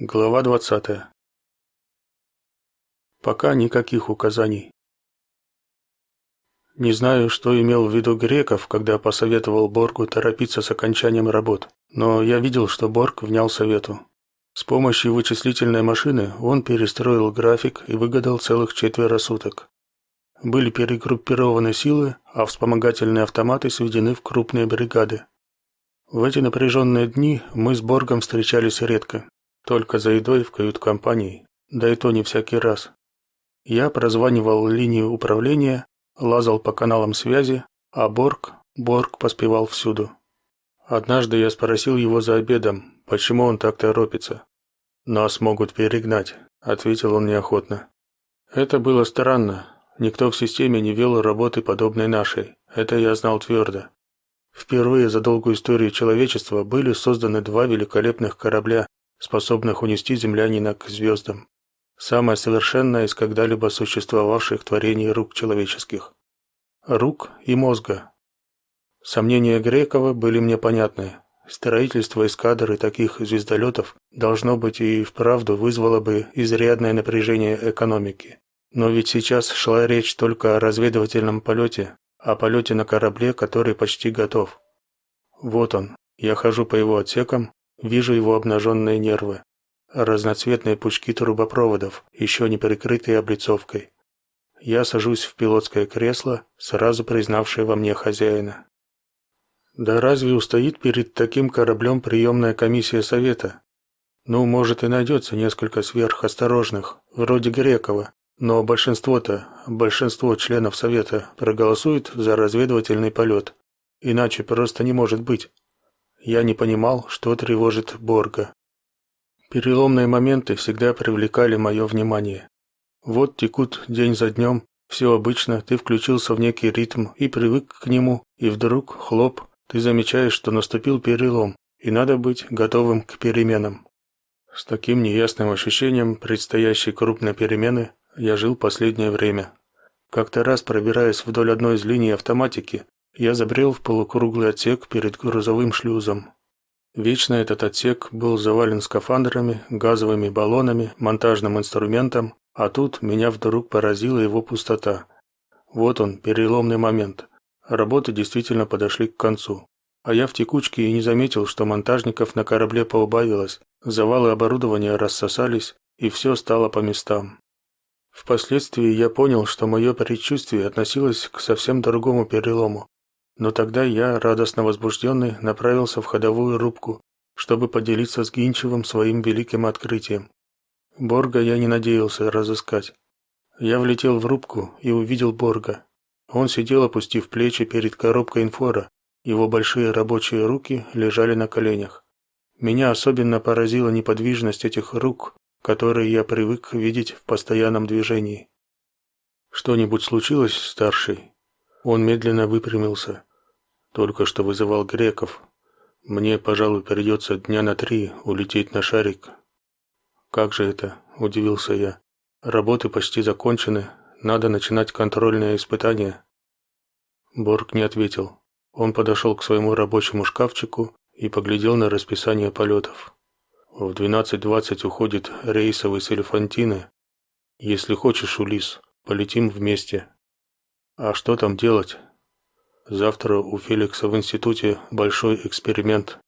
Глава 20. Пока никаких указаний. Не знаю, что имел в виду Греков, когда посоветовал Боргу торопиться с окончанием работ, но я видел, что Борг внял совету. С помощью вычислительной машины он перестроил график и выгадал целых четверо суток. Были перегруппированы силы, а вспомогательные автоматы сведены в крупные бригады. В эти напряженные дни мы с Боргом встречались редко, только за едой в кают-компании, да и то не всякий раз. Я прозванивал линию управления, лазал по каналам связи, а Борг, Борг поспевал всюду. Однажды я спросил его за обедом, почему он так торопится. «Нас могут перегнать», — ответил он неохотно. Это было странно. Никто в системе не вел работы подобной нашей. Это я знал твердо. Впервые за долгую историю человечества были созданы два великолепных корабля, способных унести землянина к звездам. Самое совершенное из когда-либо существовавших творений рук человеческих. Рук и мозга. Сомнения Грекова были мне понятны. Строительство эскадры таких звездолетов должно быть и вправду вызвало бы изрядное напряжение экономики. Но ведь сейчас шла речь только о разведывательном полете, о полете на корабле, который почти готов. Вот он. Я хожу по его отсекам, Вижу его обнаженные нервы, разноцветные пучки трубопроводов, еще не прикрытые облицовкой. Я сажусь в пилотское кресло, сразу признавшее во мне хозяина. Да разве устоит перед таким кораблем приемная комиссия совета? Ну, может и найдется несколько сверхосторожных, вроде Грекова, но большинство-то, большинство членов совета проголосует за разведывательный полет. Иначе просто не может быть. Я не понимал, что тревожит Борга. Переломные моменты всегда привлекали мое внимание. Вот текут день за днем, все обычно, ты включился в некий ритм и привык к нему, и вдруг, хлоп, ты замечаешь, что наступил перелом, и надо быть готовым к переменам. С таким неясным ощущением предстоящей крупной перемены я жил последнее время. Как-то раз, пробираясь вдоль одной из линий автоматики, я забрел в полукруглый отсек перед грузовым шлюзом. Вечно этот отсек был завален скафандрами, газовыми баллонами, монтажным инструментом, а тут меня вдруг поразила его пустота. Вот он, переломный момент. Работы действительно подошли к концу. А я в текучке и не заметил, что монтажников на корабле поубавилось, завалы оборудования рассосались, и все стало по местам. Впоследствии я понял, что мое предчувствие относилось к совсем другому перелому, но тогда я, радостно возбужденный, направился в ходовую рубку, чтобы поделиться с Гинчевым своим великим открытием. Борга я не надеялся разыскать. Я влетел в рубку и увидел Борга. Он сидел, опустив плечи перед коробкой инфора. Его большие рабочие руки лежали на коленях. Меня особенно поразила неподвижность этих рук, которые я привык видеть в постоянном движении. Что-нибудь случилось, старший? Он медленно выпрямился. Только что вызывал греков. Мне, пожалуй, придется дня на три улететь на шарик. Как же это? удивился я. Работы почти закончены, надо начинать контрольные испытания. Борг не ответил. Он подошел к своему рабочему шкафчику и поглядел на расписание полетов. В 12:20 уходит рейсовый с Элефантины. Если хочешь, Улис, полетим вместе. А что там делать? Завтра у Феликса в институте большой эксперимент.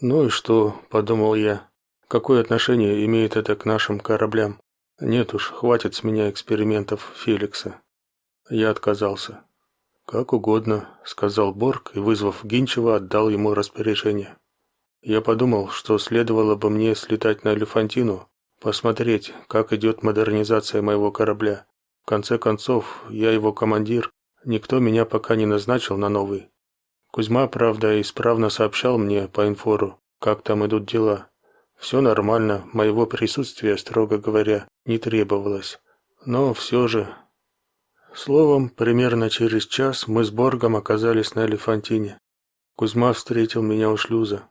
Ну и что, подумал я. Какое отношение имеет это к нашим кораблям? Нет уж, хватит с меня экспериментов Феликса. Я отказался. Как угодно, сказал Борг и, вызвав Гинчева, отдал ему распоряжение. Я подумал, что следовало бы мне слетать на Элефантину, посмотреть, как идет модернизация моего корабля. В конце концов, я его командир, Никто меня пока не назначил на новый. Кузьма, правда, исправно сообщал мне по инфору, как там идут дела. Все нормально, моего присутствия, строго говоря, не требовалось. Но все же... Словом, примерно через час мы с Боргом оказались на Элефантине. Кузьма встретил меня у шлюза.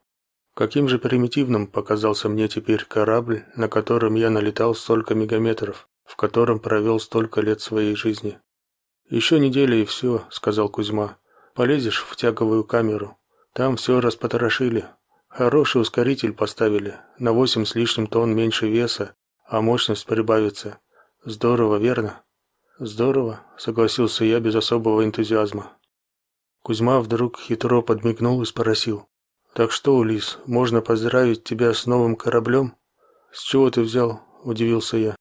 Каким же примитивным показался мне теперь корабль, на котором я налетал столько мегаметров, в котором провел столько лет своей жизни. Еще неделя и все», — сказал Кузьма. Полезешь в тяговую камеру. Там все распотрошили. Хороший ускоритель поставили, на восемь с лишним тонн меньше веса, а мощность прибавится. Здорово, верно? Здорово, согласился я без особого энтузиазма. Кузьма вдруг хитро подмигнул и спросил: "Так что, Улис, можно поздравить тебя с новым кораблем?» «С чего ты взял?" удивился я.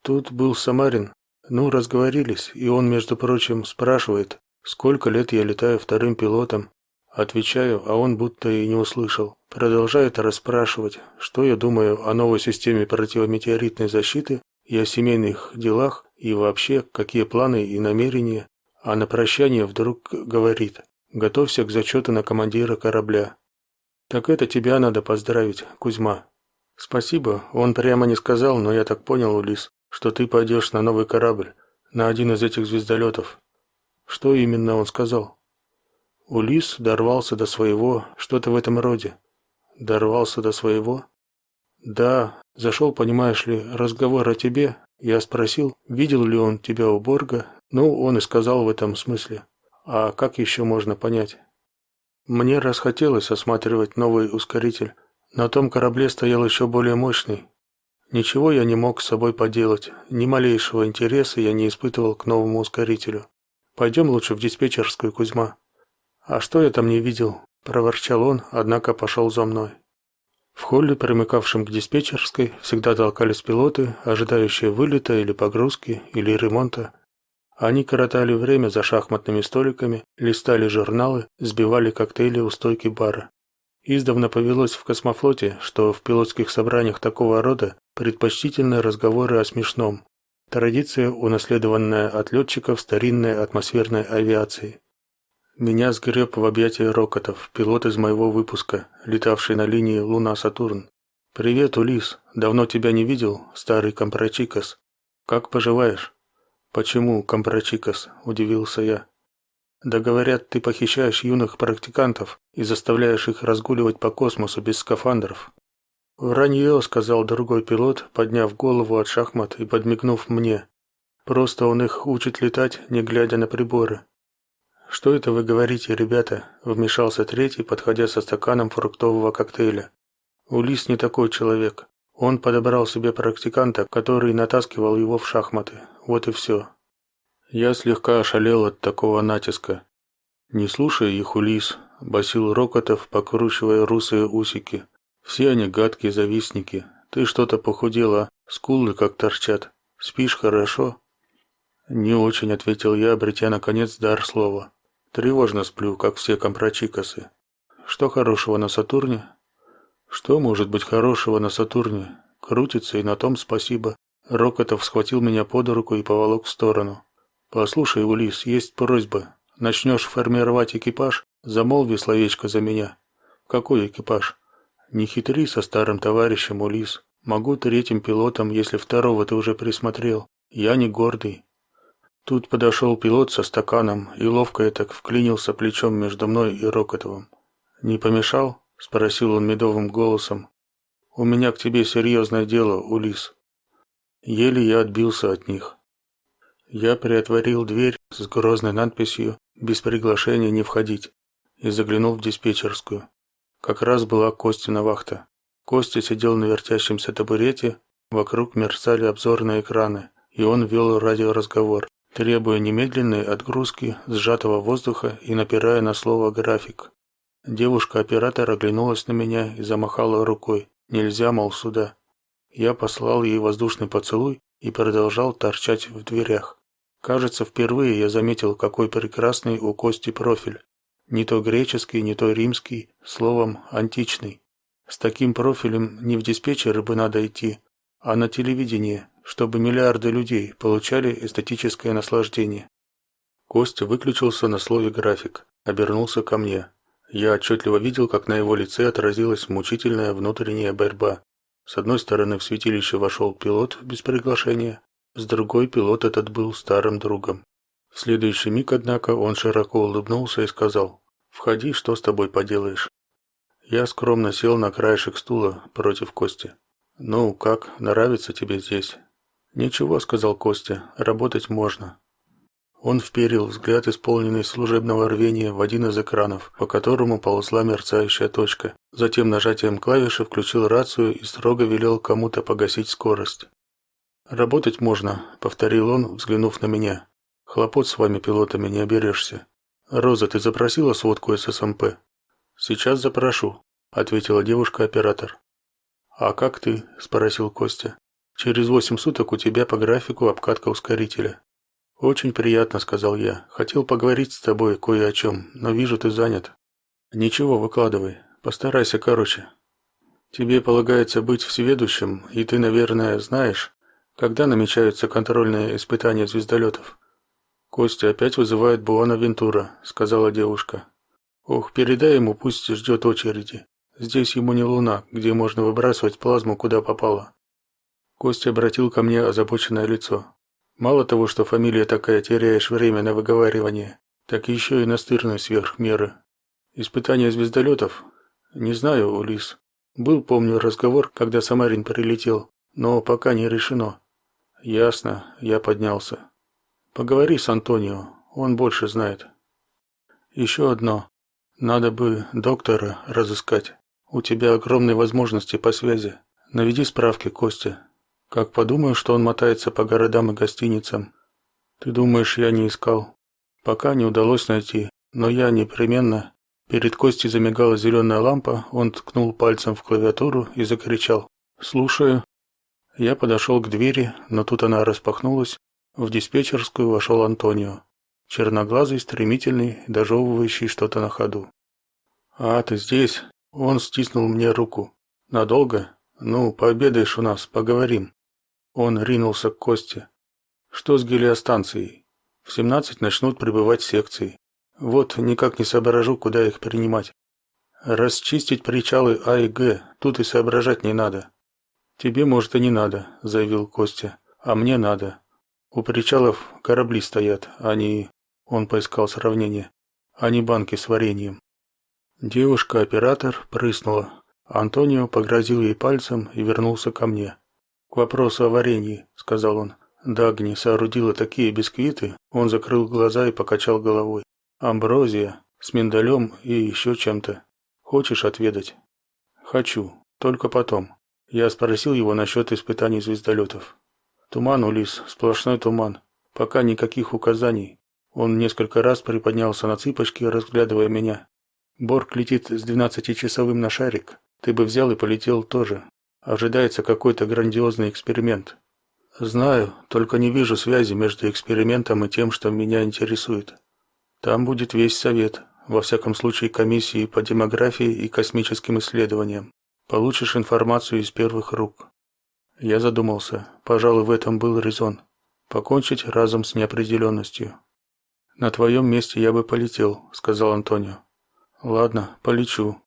"Тут был Самарин. Ну, разговорились, и он, между прочим, спрашивает, сколько лет я летаю вторым пилотом. Отвечаю, а он будто и не услышал. Продолжает расспрашивать, что я думаю о новой системе противометеоритной защиты и о семейных делах, и вообще, какие планы и намерения. А на прощание вдруг говорит, готовься к зачету на командира корабля. Так это тебя надо поздравить, Кузьма. Спасибо, он прямо не сказал, но я так понял, Улис, что ты пойдешь на новый корабль, на один из этих звездолетов. Что именно он сказал? Улис дорвался до своего, что-то в этом роде. Дорвался до своего? Да, зашел, понимаешь ли, разговор о тебе. Я спросил, видел ли он тебя у Борга. Ну, он и сказал в этом смысле. А как еще можно понять? Мне расхотелось осматривать новый ускоритель. На том корабле стоял еще более мощный. Ничего я не мог с собой поделать. Ни малейшего интереса я не испытывал к новому ускорителю. Пойдем лучше в диспетчерскую, Кузьма. А что я там не видел? проворчал он, однако пошел за мной. В холле, примыкавшем к диспетчерской, всегда толкались пилоты, ожидающие вылета или погрузки, или ремонта. Они коротали время за шахматными столиками, листали журналы, сбивали коктейли у стойки бара. Издавна повелось в космофлоте, что в пилотских собраниях такого рода предпочтительны разговоры о смешном. Традиция, унаследованная от летчиков старинной атмосферной авиации. Меня сгреб в объятия Рокотов, пилот из моего выпуска, летавший на линии Луна-Сатурн. «Привет, Улис. Давно тебя не видел, старый компрочикос. Как поживаешь?» «Почему компрочикос?» – удивился я. «Да говорят, ты похищаешь юных практикантов и заставляешь их разгуливать по космосу без скафандров». «Вранье», – сказал другой пилот, подняв голову от шахмат и подмигнув мне. «Просто он их учит летать, не глядя на приборы». «Что это вы говорите, ребята?» – вмешался третий, подходя со стаканом фруктового коктейля. Улис не такой человек. Он подобрал себе практиканта, который натаскивал его в шахматы. Вот и все. Я слегка ошалел от такого натиска. «Не слушай их, Улис», – басил Рокотов, покручивая русые усики. «Все они гадкие завистники. Ты что-то похудела, скулы как торчат. Спишь хорошо?» «Не очень», – ответил я, обретя наконец дар слова. Тревожно сплю, как все компрочикосы. Что хорошего на Сатурне? Что может быть хорошего на Сатурне? Крутится и на том спасибо. Рокотов схватил меня под руку и поволок в сторону. Послушай, Улис, есть просьба. Начнешь формировать экипаж, замолви словечко за меня. Какой экипаж? Не хитри со старым товарищем, Улис. Могу третьим пилотом, если второго ты уже присмотрел. Я не гордый. Тут подошел пилот со стаканом и ловко так вклинился плечом между мной и Рокотовым. «Не помешал?» – спросил он медовым голосом. «У меня к тебе серьезное дело, Улис». Еле я отбился от них. Я приотворил дверь с грозной надписью «Без приглашения не входить» и заглянул в диспетчерскую. Как раз была Костина вахта. Костя сидел на вертящемся табурете, вокруг мерцали обзорные экраны, и он вел радиоразговор требуя немедленной отгрузки сжатого воздуха и напирая на слово график. Девушка-оператор оглянулась на меня и замахала рукой. Нельзя, мол, сюда. Я послал ей воздушный поцелуй и продолжал торчать в дверях. Кажется, впервые я заметил, какой прекрасный у Кости профиль. Не то греческий, не то римский, словом, античный. С таким профилем не в диспетчеры бы надо идти, а на телевидение, чтобы миллиарды людей получали эстетическое наслаждение. Костя выключился на слове график, обернулся ко мне. Я отчетливо видел, как на его лице отразилась мучительная внутренняя борьба. С одной стороны в святилище вошел пилот без приглашения, с другой пилот этот был старым другом. В следующий миг, однако, он широко улыбнулся и сказал: "Входи, что с тобой поделаешь?" Я скромно сел на краешек стула против Кости. "Ну, как, нравится тебе здесь?" «Ничего», — сказал Костя, — «работать можно». Он вперил взгляд, исполненный служебного рвения, в один из экранов, по которому ползла мерцающая точка. Затем нажатием клавиши включил рацию и строго велел кому-то погасить скорость. «Работать можно», — повторил он, взглянув на меня. «Хлопот с вами, пилотами, не оберешься. Роза, ты запросила сводку ССМП?» «Сейчас запрошу», — ответила девушка-оператор. «А как ты?» – спросил Костя. «Через восемь суток у тебя по графику обкатка ускорителя». «Очень приятно», – сказал я. «Хотел поговорить с тобой кое о чем, но вижу, ты занят». «Ничего, выкладывай. Постарайся короче». «Тебе полагается быть всеведущим, и ты, наверное, знаешь, когда намечаются контрольные испытания звездолетов?» «Костя опять вызывает Буана Вентура», – сказала девушка. «Ох, передай ему, пусть ждет очереди. Здесь ему не луна, где можно выбрасывать плазму куда попало». Костя обратил ко мне озабоченное лицо. Мало того, что фамилия такая, теряешь время на выговаривание, так еще и настырный сверх меры. Испытание звездолетов? Не знаю, Улис. Был, помню, разговор, когда Самарин прилетел, но пока не решено. Ясно, я поднялся. Поговори с Антонио, он больше знает. Еще одно. Надо бы доктора разыскать. У тебя огромные возможности по связи. Наведи справки, Костя. Как подумаю, что он мотается по городам и гостиницам. Ты думаешь, я не искал? Пока не удалось найти, но я непременно. Перед Костей замигала зеленая лампа, он ткнул пальцем в клавиатуру и закричал: "Слушаю". Я подошел к двери, но тут она распахнулась. В диспетчерскую вошел Антонио, черноглазый, стремительный, дожевывающий что-то на ходу. "А, ты здесь?" Он стиснул мне руку. "Надолго? Ну, пообедаешь у нас, поговорим". Он ринулся к Косте. Что с гелиостанцией? В 17 начнут прибывать секции. Вот никак не соображу, куда их принимать. Расчистить причалы А и Г, тут и соображать не надо. Тебе, может, и не надо, заявил Костя, а мне надо. У причалов корабли стоят, не... Он поискал сравнение. Не банки с вареньем. Девушка-оператор прыснула. Антонио погрозил ей пальцем и вернулся ко мне. К вопросу о варенье, сказал он. Дагни соорудила такие бисквиты, он закрыл глаза и покачал головой. Амброзия с миндалем и еще чем-то. Хочешь отведать? Хочу, только потом. Я спросил его насчет испытаний звездолетов. Туман, Улис, сплошной туман. Пока никаких указаний. Он несколько раз приподнялся на цыпочки, разглядывая меня. Борг летит с двенадцатичасовым на шарик. Ты бы взял и полетел тоже. Ожидается какой-то грандиозный эксперимент. Знаю, только не вижу связи между экспериментом и тем, что меня интересует. Там будет весь совет, во всяком случае комиссии по демографии и космическим исследованиям. Получишь информацию из первых рук. Я задумался. Пожалуй, в этом был резон. Покончить разом с неопределенностью. На твоем месте я бы полетел, сказал Антонио. Ладно, полечу.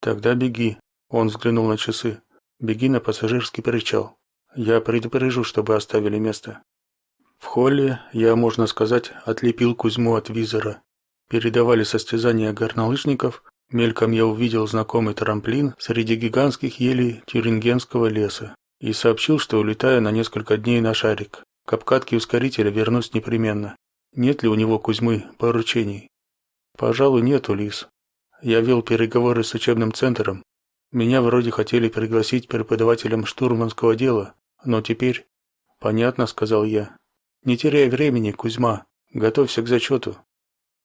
Тогда беги. Он взглянул на часы. Беги на пассажирский причал. Я предупрежу, чтобы оставили место. В холле я, можно сказать, отлепил Кузьму от визора. Передавали состязания горнолыжников. Мельком я увидел знакомый трамплин среди гигантских елей Тюрингенского леса и сообщил, что улетаю на несколько дней на шарик. К обкатке ускорителя вернусь непременно. Нет ли у него Кузьмы поручений? Пожалуй, нет, Улис. Я вел переговоры с учебным центром, меня вроде хотели пригласить преподавателем штурманского дела, но теперь... Понятно, сказал я. Не теряй времени, Кузьма. Готовься к зачету.